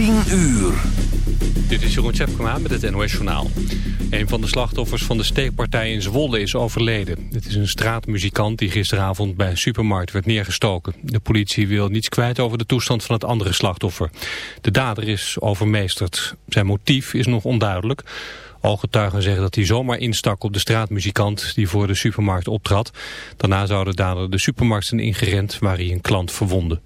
10 uur. Dit is Jeroen Tjepkema met het NOS Journaal. Een van de slachtoffers van de steekpartij in Zwolle is overleden. Het is een straatmuzikant die gisteravond bij een supermarkt werd neergestoken. De politie wil niets kwijt over de toestand van het andere slachtoffer. De dader is overmeesterd. Zijn motief is nog onduidelijk. Ooggetuigen zeggen dat hij zomaar instak op de straatmuzikant die voor de supermarkt optrad. Daarna zou de dader de supermarkt zijn ingerend waar hij een klant verwonde.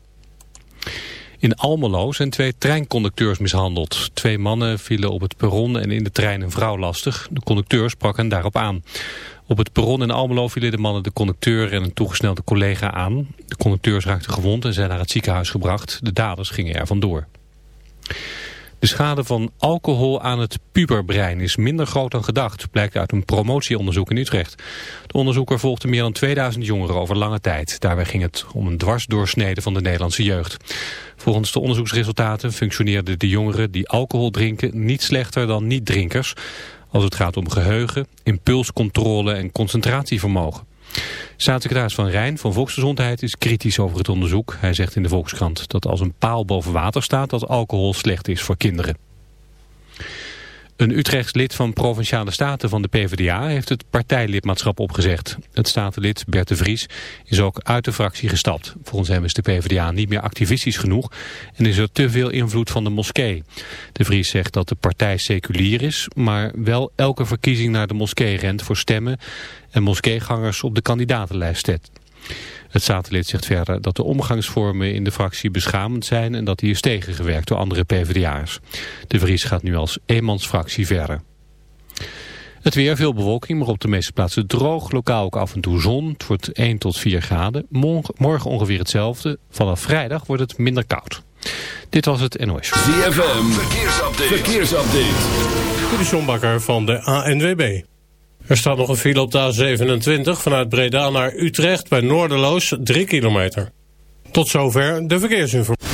In Almelo zijn twee treinconducteurs mishandeld. Twee mannen vielen op het perron en in de trein een vrouw lastig. De conducteur sprak hen daarop aan. Op het perron in Almelo vielen de mannen de conducteur en een toegesnelde collega aan. De conducteurs raakten gewond en zijn naar het ziekenhuis gebracht. De daders gingen er vandoor. De schade van alcohol aan het puberbrein is minder groot dan gedacht, blijkt uit een promotieonderzoek in Utrecht. De onderzoeker volgde meer dan 2000 jongeren over lange tijd. Daarbij ging het om een dwarsdoorsnede van de Nederlandse jeugd. Volgens de onderzoeksresultaten functioneerden de jongeren die alcohol drinken niet slechter dan niet-drinkers, als het gaat om geheugen, impulscontrole en concentratievermogen. Staatssecretaris Van Rijn van Volksgezondheid is kritisch over het onderzoek. Hij zegt in de Volkskrant dat als een paal boven water staat dat alcohol slecht is voor kinderen. Een Utrechts lid van Provinciale Staten van de PvdA heeft het partijlidmaatschap opgezegd. Het statenlid Bert de Vries is ook uit de fractie gestapt. Volgens hem is de PvdA niet meer activistisch genoeg en is er te veel invloed van de moskee. De Vries zegt dat de partij seculier is, maar wel elke verkiezing naar de moskee rent voor stemmen en moskeegangers op de kandidatenlijst zet. Het satelliet zegt verder dat de omgangsvormen in de fractie beschamend zijn en dat hij is tegengewerkt door andere PvdA'ers. De Vries gaat nu als eenmansfractie verder. Het weer, veel bewolking, maar op de meeste plaatsen droog. Lokaal ook af en toe zon. Het wordt 1 tot 4 graden. Morgen ongeveer hetzelfde. Vanaf vrijdag wordt het minder koud. Dit was het NOS. ZFM, verkeersupdate. verkeersupdate. De Sjombakker van de ANWB. Er staat nog een file op de A27 vanuit Breda naar Utrecht bij Noorderloos 3 kilometer. Tot zover de verkeersinformatie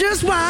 just why.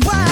why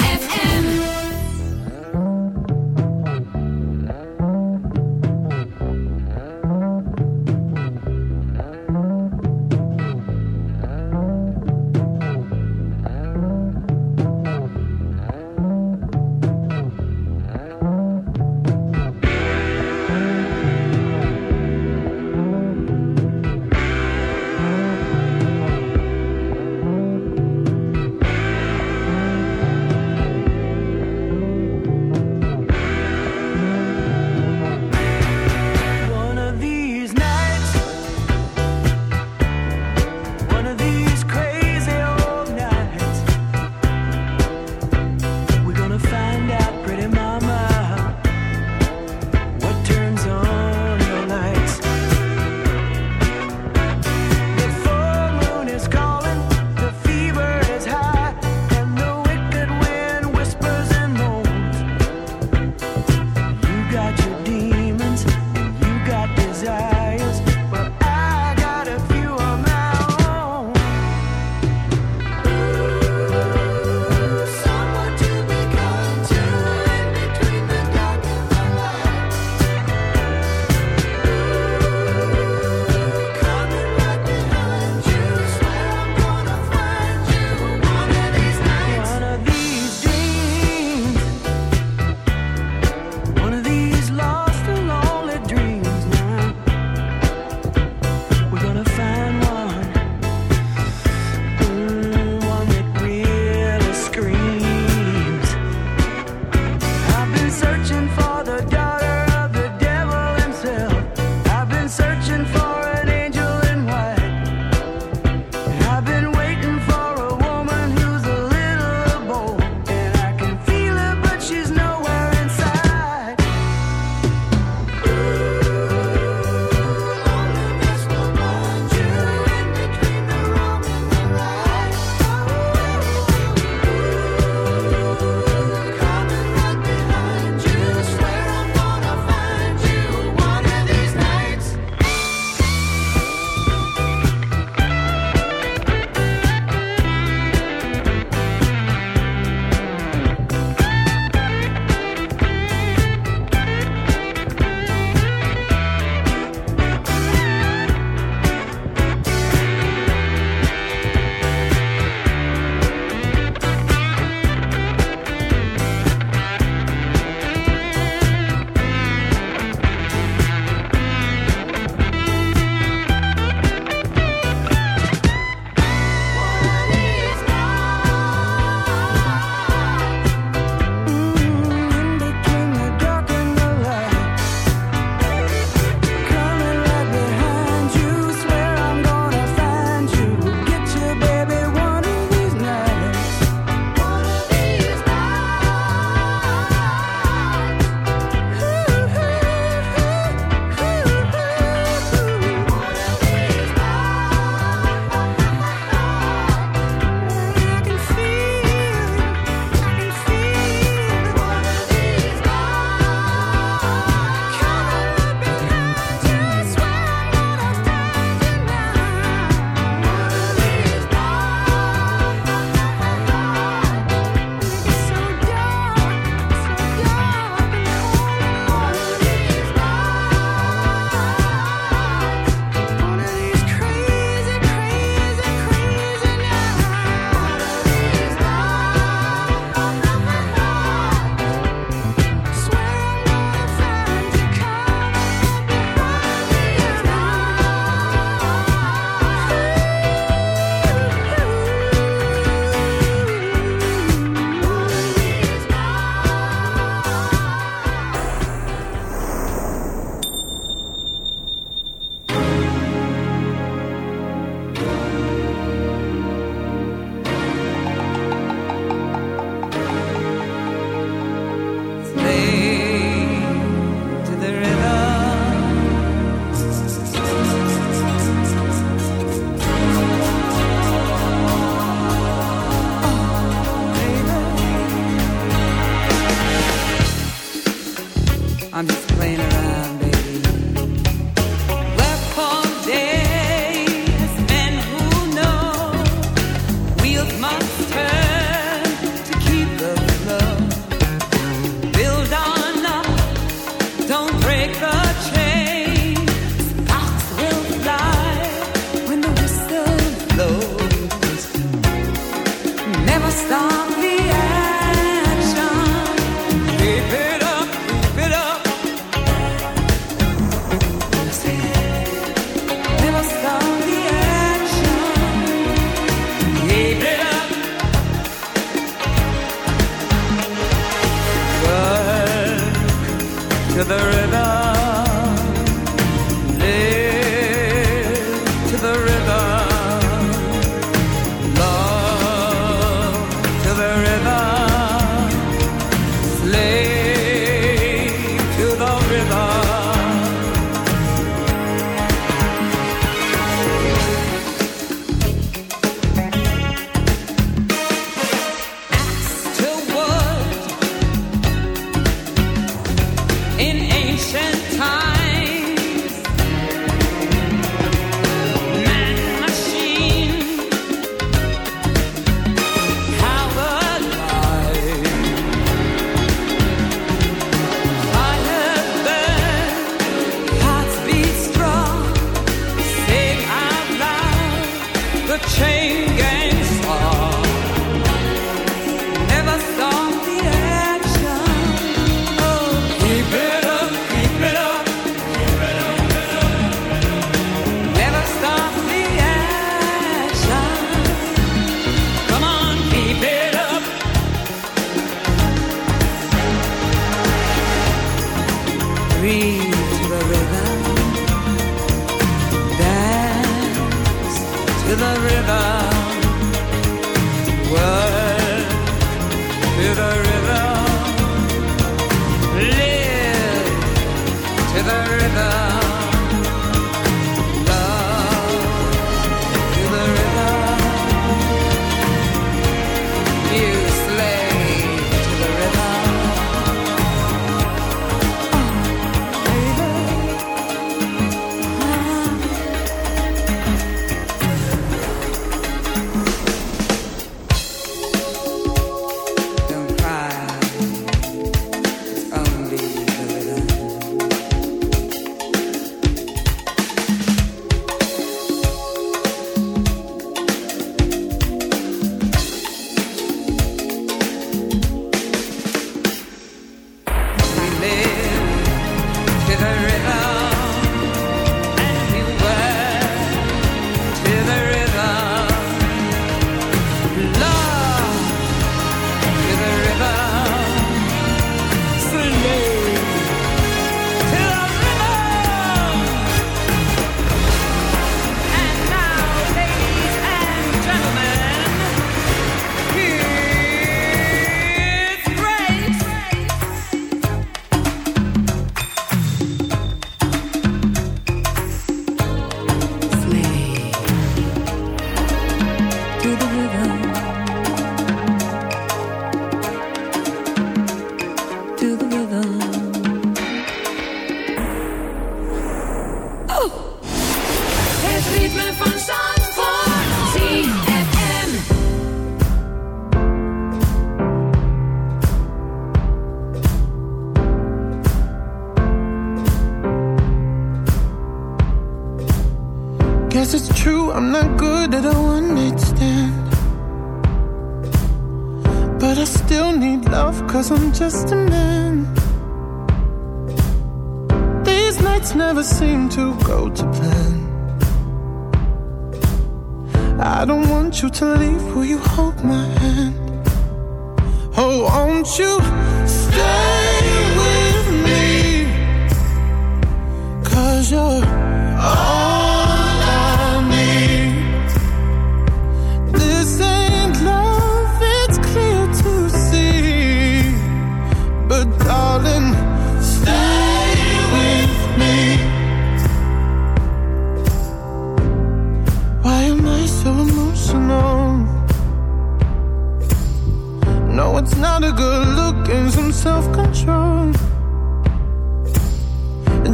What's not a good look and some self-control.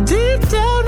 Deep down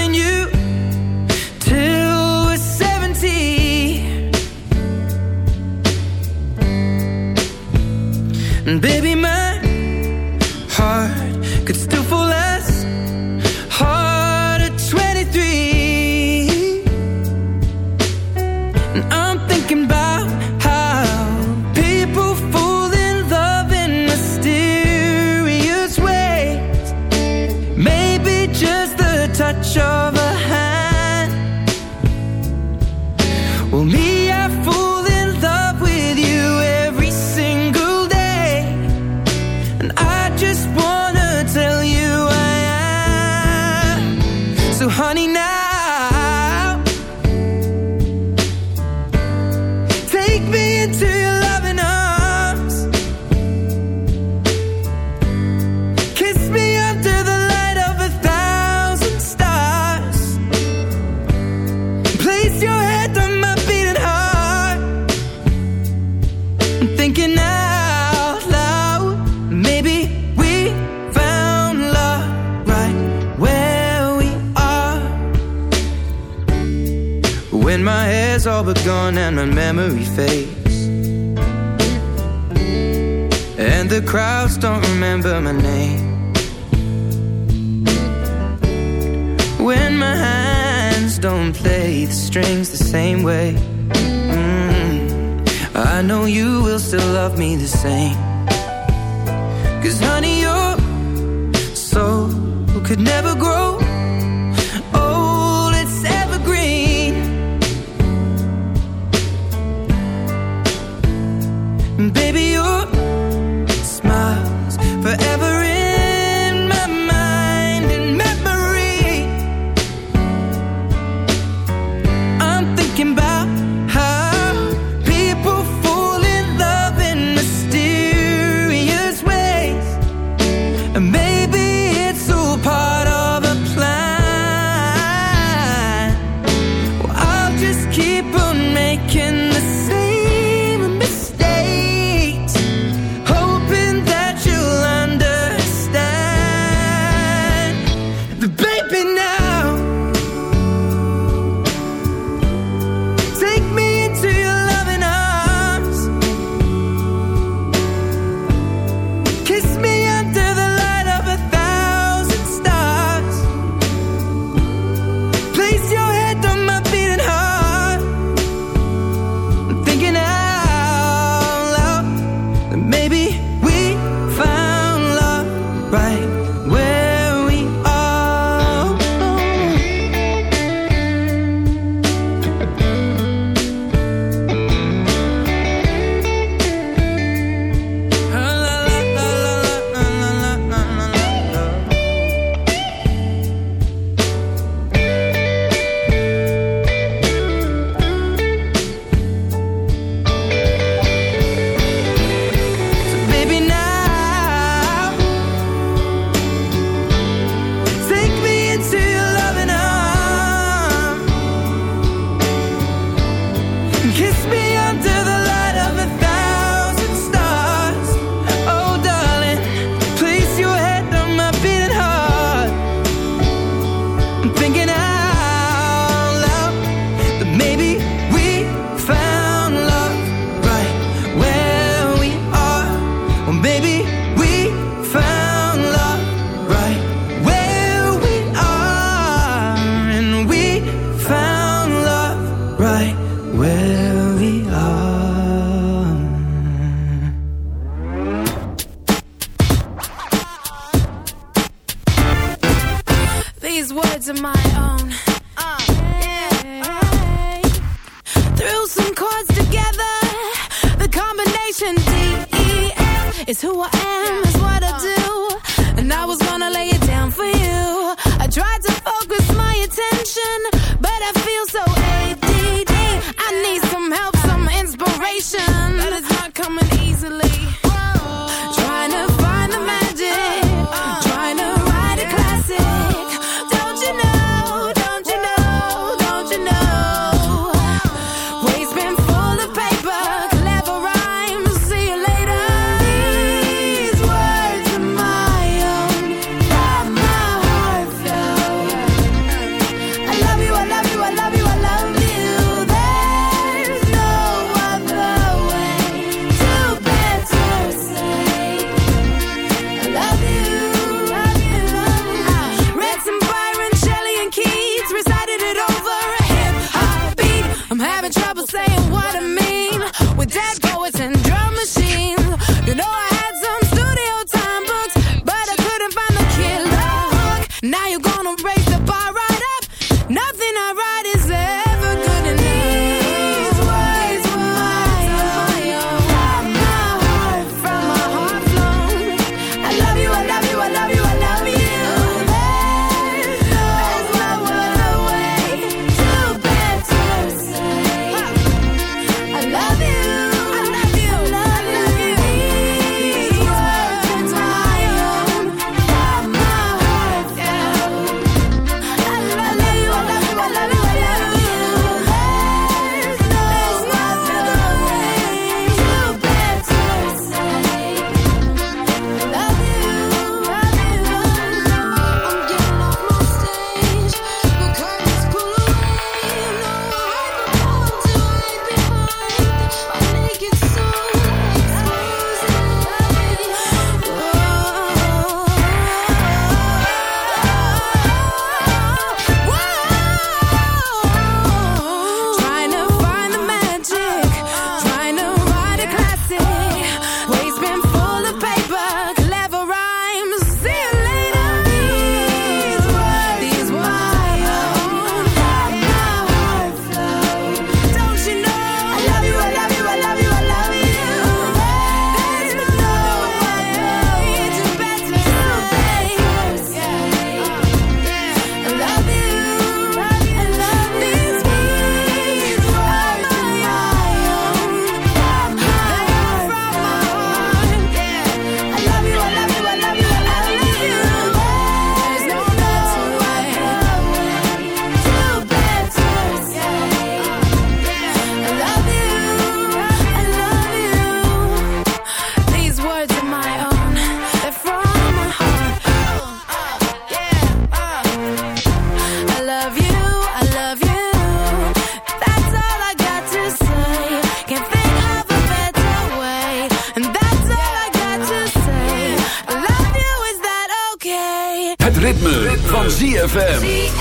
ZFM.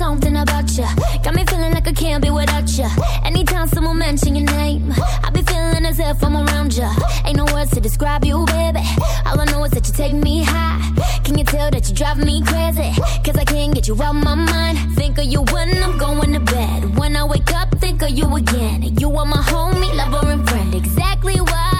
Something about you got me feeling like I can't be without you. Anytime someone your name, I feeling around you. Ain't no words to describe you, baby. All I know is that you take me high. Can you tell that you drive me I can't get you out my mind. Think of you when I'm going to bed. When I wake up, think of you again. You are my homie, lover, and friend. Exactly why.